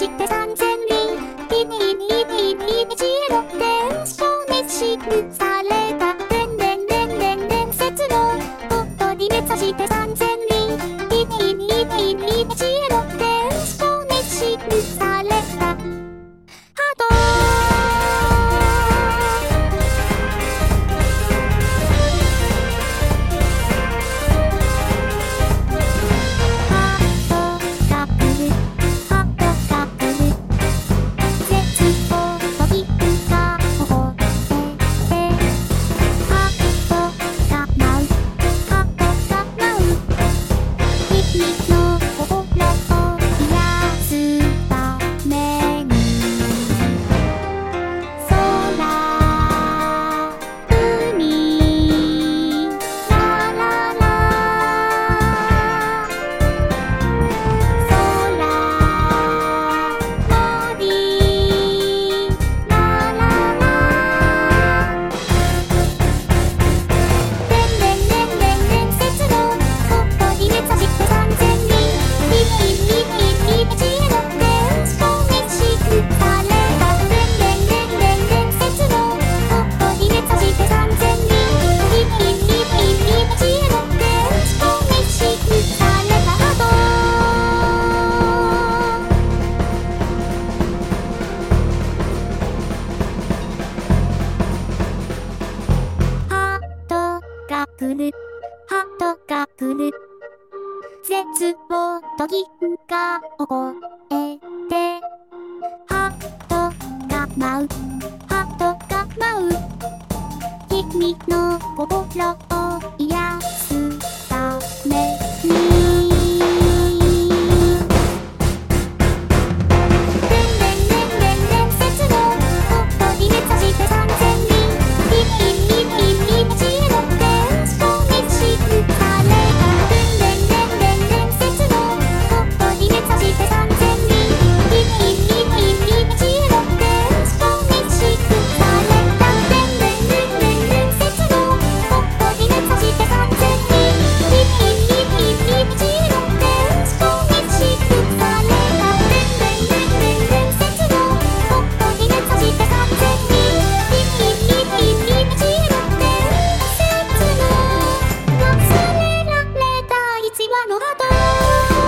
して3000人、ビニーニーニーニーニーー、来る。ハートが来る。絶望と義が覚えて。ハートが舞う。ハートが舞う。君の心 Oh,